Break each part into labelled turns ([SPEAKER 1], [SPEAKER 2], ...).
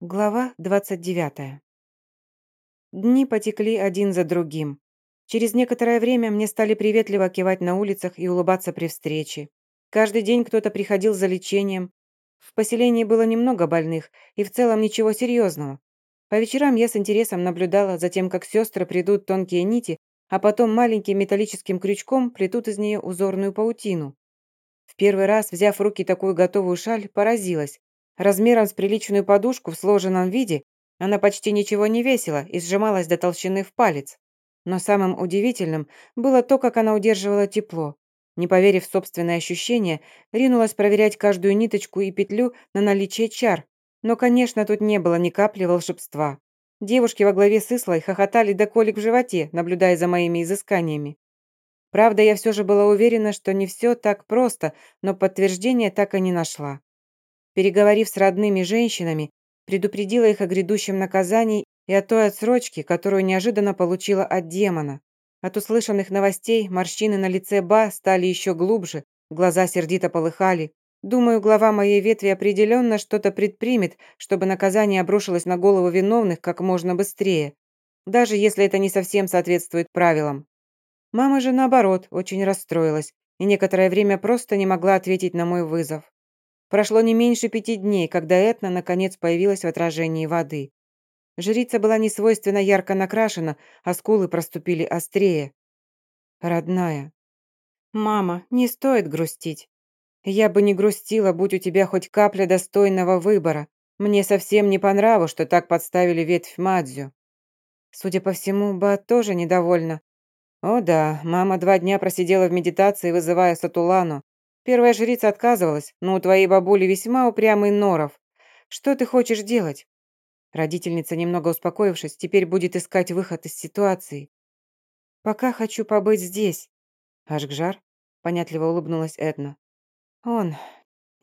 [SPEAKER 1] Глава 29. Дни потекли один за другим. Через некоторое время мне стали приветливо кивать на улицах и улыбаться при встрече. Каждый день кто-то приходил за лечением. В поселении было немного больных, и в целом ничего серьезного. По вечерам я с интересом наблюдала за тем, как сестры придут тонкие нити, а потом маленьким металлическим крючком плетут из нее узорную паутину. В первый раз, взяв в руки такую готовую шаль, поразилась. Размером с приличную подушку в сложенном виде она почти ничего не весила и сжималась до толщины в палец. Но самым удивительным было то, как она удерживала тепло. Не поверив в собственные ощущения, ринулась проверять каждую ниточку и петлю на наличие чар. Но, конечно, тут не было ни капли волшебства. Девушки во главе с Ислой хохотали до колик в животе, наблюдая за моими изысканиями. Правда, я все же была уверена, что не все так просто, но подтверждения так и не нашла. Переговорив с родными женщинами, предупредила их о грядущем наказании и о той отсрочке, которую неожиданно получила от демона. От услышанных новостей морщины на лице Ба стали еще глубже, глаза сердито полыхали. Думаю, глава моей ветви определенно что-то предпримет, чтобы наказание обрушилось на голову виновных как можно быстрее, даже если это не совсем соответствует правилам. Мама же, наоборот, очень расстроилась и некоторое время просто не могла ответить на мой вызов. Прошло не меньше пяти дней, когда Этна наконец появилась в отражении воды. Жрица была несвойственно ярко накрашена, а скулы проступили острее. «Родная». «Мама, не стоит грустить. Я бы не грустила, будь у тебя хоть капля достойного выбора. Мне совсем не по нраву, что так подставили ветвь Мадзю». Судя по всему, Ба тоже недовольна. О да, мама два дня просидела в медитации, вызывая Сатулану. Первая жрица отказывалась, но у твоей бабули весьма упрямый норов. Что ты хочешь делать?» Родительница, немного успокоившись, теперь будет искать выход из ситуации. «Пока хочу побыть здесь». «Ашгжар?» – понятливо улыбнулась Эдна. «Он.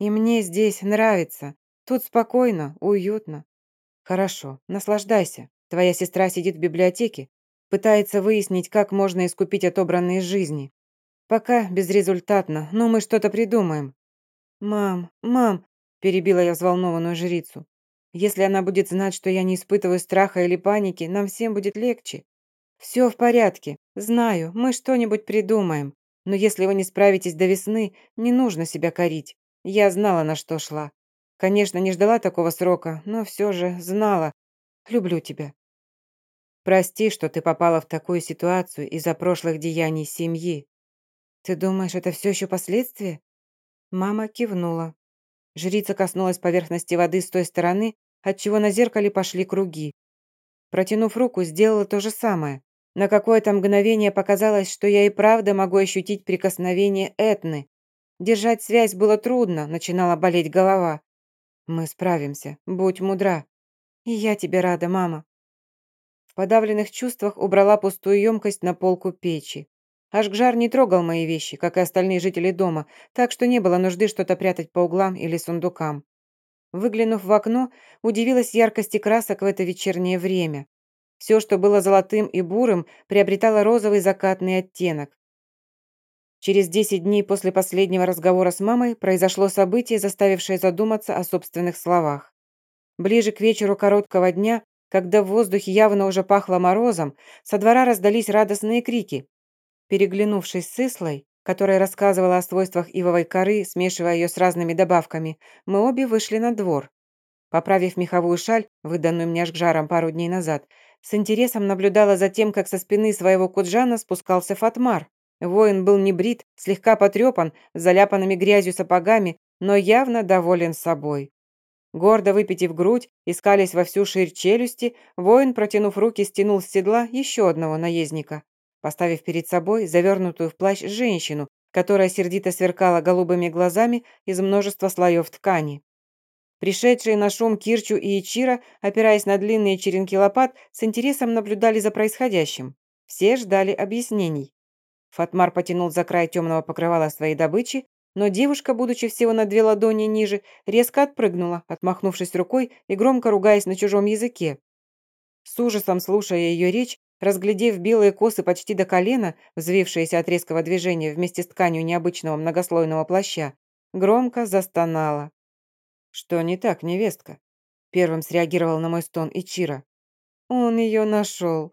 [SPEAKER 1] И мне здесь нравится. Тут спокойно, уютно». «Хорошо, наслаждайся. Твоя сестра сидит в библиотеке, пытается выяснить, как можно искупить отобранные жизни. «Пока безрезультатно, но мы что-то придумаем». «Мам, мам», – перебила я взволнованную жрицу. «Если она будет знать, что я не испытываю страха или паники, нам всем будет легче. Все в порядке. Знаю, мы что-нибудь придумаем. Но если вы не справитесь до весны, не нужно себя корить. Я знала, на что шла. Конечно, не ждала такого срока, но все же знала. Люблю тебя. Прости, что ты попала в такую ситуацию из-за прошлых деяний семьи. «Ты думаешь, это все еще последствия?» Мама кивнула. Жрица коснулась поверхности воды с той стороны, отчего на зеркале пошли круги. Протянув руку, сделала то же самое. На какое-то мгновение показалось, что я и правда могу ощутить прикосновение Этны. Держать связь было трудно, начинала болеть голова. «Мы справимся, будь мудра. И я тебе рада, мама». В подавленных чувствах убрала пустую емкость на полку печи. Ашгжар не трогал мои вещи, как и остальные жители дома, так что не было нужды что-то прятать по углам или сундукам. Выглянув в окно, удивилась яркости красок в это вечернее время. Все, что было золотым и бурым, приобретало розовый закатный оттенок. Через 10 дней после последнего разговора с мамой произошло событие, заставившее задуматься о собственных словах. Ближе к вечеру короткого дня, когда в воздухе явно уже пахло морозом, со двора раздались радостные крики. Переглянувшись с Ислой, которая рассказывала о свойствах ивовой коры, смешивая ее с разными добавками, мы обе вышли на двор. Поправив меховую шаль, выданную мне жгжаром пару дней назад, с интересом наблюдала за тем, как со спины своего куджана спускался Фатмар. Воин был не брит, слегка потрепан, с заляпанными грязью сапогами, но явно доволен собой. Гордо выпитив грудь, искались во всю ширь челюсти, воин, протянув руки, стянул с седла еще одного наездника поставив перед собой завернутую в плащ женщину, которая сердито сверкала голубыми глазами из множества слоев ткани. Пришедшие на шум Кирчу и Ичира, опираясь на длинные черенки лопат, с интересом наблюдали за происходящим. Все ждали объяснений. Фатмар потянул за край темного покрывала своей добычи, но девушка, будучи всего на две ладони ниже, резко отпрыгнула, отмахнувшись рукой и громко ругаясь на чужом языке. С ужасом слушая ее речь, Разглядев белые косы почти до колена, взвившиеся от резкого движения вместе с тканью необычного многослойного плаща, громко застонала. «Что не так, невестка?» Первым среагировал на мой стон Ичира. Он ее нашел.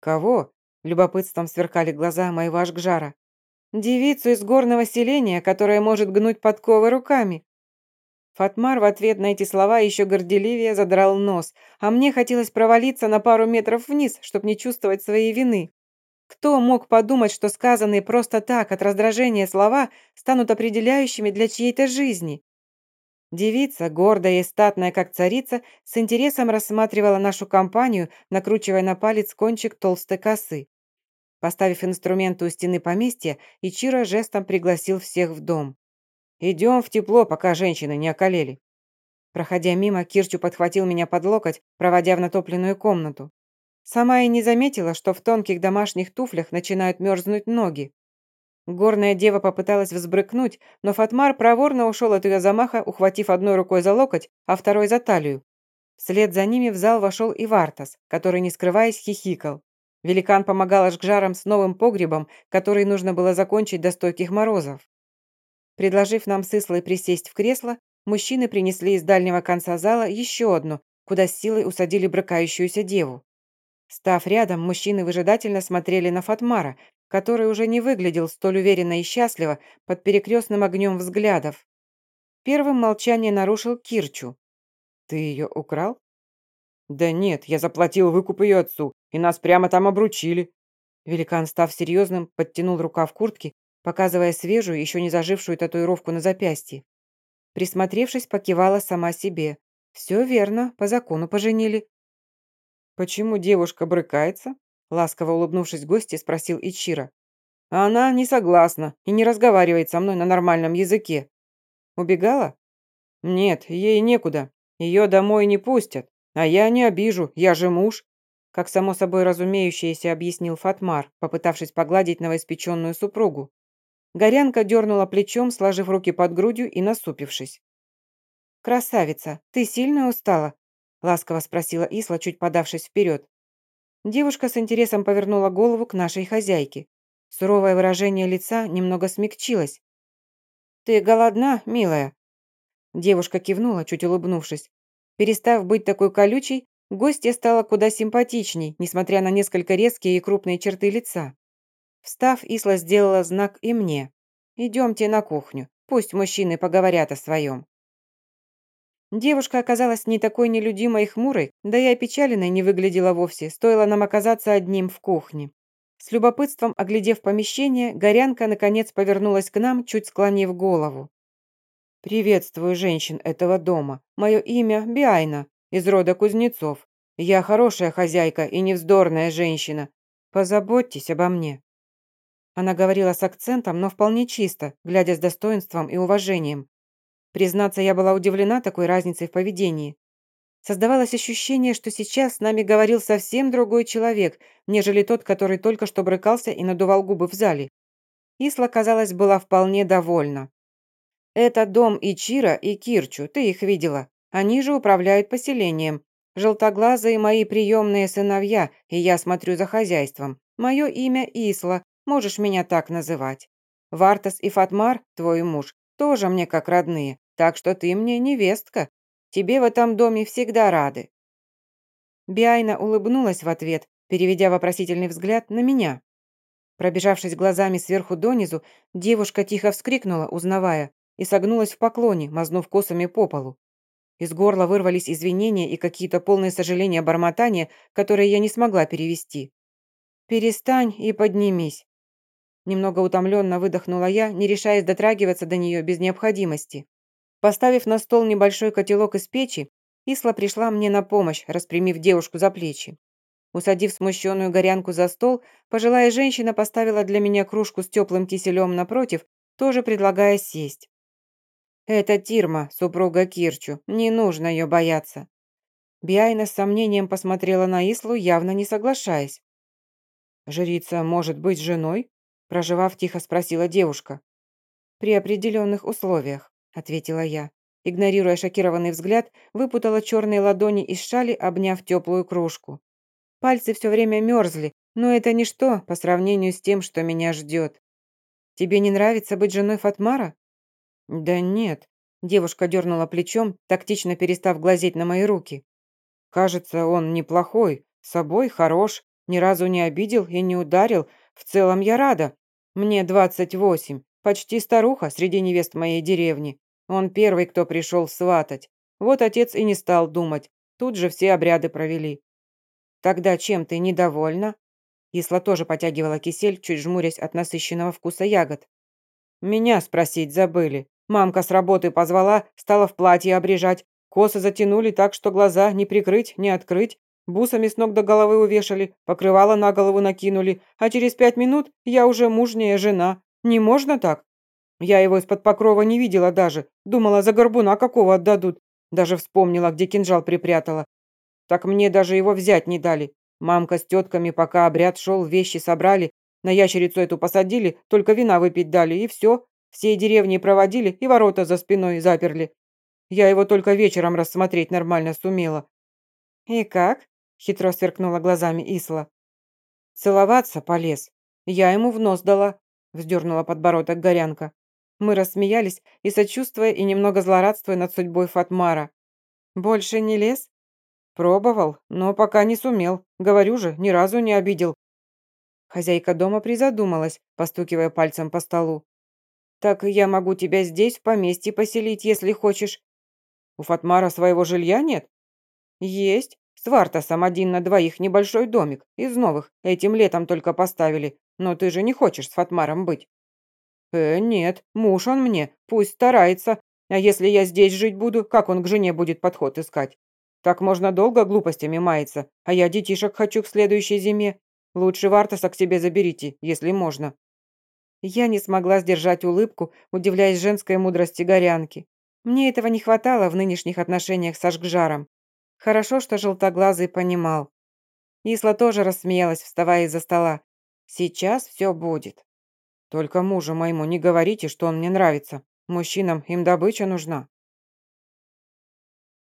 [SPEAKER 1] Кого? Любопытством сверкали глаза моего Ашгжара. Девицу из горного селения, которая может гнуть подковы руками. Фатмар в ответ на эти слова еще горделивее задрал нос, а мне хотелось провалиться на пару метров вниз, чтобы не чувствовать своей вины. Кто мог подумать, что сказанные просто так, от раздражения слова, станут определяющими для чьей-то жизни? Девица, гордая и статная, как царица, с интересом рассматривала нашу компанию, накручивая на палец кончик толстой косы. Поставив инструменты у стены поместья, Ичиро жестом пригласил всех в дом. «Идем в тепло, пока женщины не околели». Проходя мимо, Кирчу подхватил меня под локоть, проводя в натопленную комнату. Сама и не заметила, что в тонких домашних туфлях начинают мерзнуть ноги. Горная дева попыталась взбрыкнуть, но Фатмар проворно ушел от ее замаха, ухватив одной рукой за локоть, а второй за талию. Вслед за ними в зал вошел и Вартас, который, не скрываясь, хихикал. Великан помогал Ашгжарам с новым погребом, который нужно было закончить до стойких морозов. Предложив нам с Ислой присесть в кресло, мужчины принесли из дальнего конца зала еще одну, куда с силой усадили брыкающуюся деву. Став рядом, мужчины выжидательно смотрели на Фатмара, который уже не выглядел столь уверенно и счастливо под перекрестным огнем взглядов. Первым молчание нарушил Кирчу. «Ты ее украл?» «Да нет, я заплатил выкуп ее отцу, и нас прямо там обручили». Великан, став серьезным, подтянул рукав куртки, показывая свежую, еще не зажившую татуировку на запястье. Присмотревшись, покивала сама себе. «Все верно, по закону поженили. «Почему девушка брыкается?» Ласково улыбнувшись гости, спросил Ичира. «Она не согласна и не разговаривает со мной на нормальном языке». «Убегала?» «Нет, ей некуда. Ее домой не пустят. А я не обижу, я же муж», как само собой разумеющееся объяснил Фатмар, попытавшись погладить новоиспеченную супругу. Горянка дернула плечом, сложив руки под грудью и насупившись. «Красавица, ты сильно устала?» ласково спросила Исла, чуть подавшись вперед. Девушка с интересом повернула голову к нашей хозяйке. Суровое выражение лица немного смягчилось. «Ты голодна, милая?» Девушка кивнула, чуть улыбнувшись. Перестав быть такой колючей, гостья стала куда симпатичней, несмотря на несколько резкие и крупные черты лица. Встав, Исла сделала знак и мне. «Идемте на кухню, пусть мужчины поговорят о своем». Девушка оказалась не такой нелюдимой и хмурой, да и опечаленной не выглядела вовсе, стоило нам оказаться одним в кухне. С любопытством оглядев помещение, Горянка наконец повернулась к нам, чуть склонив голову. «Приветствую женщин этого дома. Мое имя Биайна, из рода кузнецов. Я хорошая хозяйка и невздорная женщина. Позаботьтесь обо мне». Она говорила с акцентом, но вполне чисто, глядя с достоинством и уважением. Признаться, я была удивлена такой разницей в поведении. Создавалось ощущение, что сейчас с нами говорил совсем другой человек, нежели тот, который только что брыкался и надувал губы в зале. Исла, казалось, была вполне довольна. «Это дом Ичира и Кирчу, ты их видела. Они же управляют поселением. Желтоглазые мои приемные сыновья, и я смотрю за хозяйством. Мое имя Исла, можешь меня так называть. Вартас и Фатмар, твой муж, тоже мне как родные, так что ты мне невестка. Тебе в этом доме всегда рады». Биайна улыбнулась в ответ, переведя вопросительный взгляд на меня. Пробежавшись глазами сверху донизу, девушка тихо вскрикнула, узнавая, и согнулась в поклоне, мазнув косами по полу. Из горла вырвались извинения и какие-то полные сожаления бормотания, которые я не смогла перевести. «Перестань и поднимись», Немного утомленно выдохнула я, не решаясь дотрагиваться до нее без необходимости. Поставив на стол небольшой котелок из печи, Исла пришла мне на помощь, распрямив девушку за плечи. Усадив смущенную горянку за стол, пожилая женщина поставила для меня кружку с теплым киселем напротив, тоже предлагая сесть. «Это Тирма, супруга Кирчу, не нужно ее бояться». Биайна с сомнением посмотрела на Ислу, явно не соглашаясь. «Жрица может быть женой?» Проживав, тихо спросила девушка. «При определенных условиях», — ответила я. Игнорируя шокированный взгляд, выпутала черные ладони из шали, обняв теплую кружку. Пальцы все время мерзли, но это ничто по сравнению с тем, что меня ждет. «Тебе не нравится быть женой Фатмара?» «Да нет. Девушка дернула плечом, тактично перестав глазеть на мои руки. «Кажется, он неплохой, собой хорош, ни разу не обидел и не ударил. В целом я рада. Мне двадцать восемь, почти старуха среди невест моей деревни. Он первый, кто пришел сватать. Вот отец и не стал думать. Тут же все обряды провели. Тогда чем ты недовольна? Исла тоже потягивала кисель, чуть жмурясь от насыщенного вкуса ягод. Меня спросить забыли. Мамка с работы позвала, стала в платье обрежать. Косы затянули так, что глаза не прикрыть, не открыть. Бусами с ног до головы увешали, покрывало на голову накинули, а через пять минут я уже мужняя жена. Не можно так? Я его из-под покрова не видела даже. Думала, за горбуна какого отдадут. Даже вспомнила, где кинжал припрятала. Так мне даже его взять не дали. Мамка с тетками, пока обряд шел, вещи собрали, на ящерицу эту посадили, только вина выпить дали, и все. Всей деревни проводили и ворота за спиной заперли. Я его только вечером рассмотреть нормально сумела. «И как?» – хитро сверкнула глазами Исла. «Целоваться полез. Я ему в нос дала», – вздернула подбородок Горянка. Мы рассмеялись и, сочувствуя и немного злорадствуя над судьбой Фатмара. «Больше не лез?» «Пробовал, но пока не сумел. Говорю же, ни разу не обидел». Хозяйка дома призадумалась, постукивая пальцем по столу. «Так я могу тебя здесь, в поместье, поселить, если хочешь». «У Фатмара своего жилья нет?» «Есть. С Вартасом один на двоих небольшой домик, из новых, этим летом только поставили. Но ты же не хочешь с Фатмаром быть». «Э, нет, муж он мне, пусть старается. А если я здесь жить буду, как он к жене будет подход искать? Так можно долго глупостями маяться, а я детишек хочу к следующей зиме. Лучше Вартаса к себе заберите, если можно». Я не смогла сдержать улыбку, удивляясь женской мудрости горянки. Мне этого не хватало в нынешних отношениях с Ашгжаром. Хорошо, что желтоглазый понимал. Исла тоже рассмеялась, вставая из-за стола. «Сейчас все будет». Только мужу моему не говорите, что он мне нравится. Мужчинам им добыча нужна.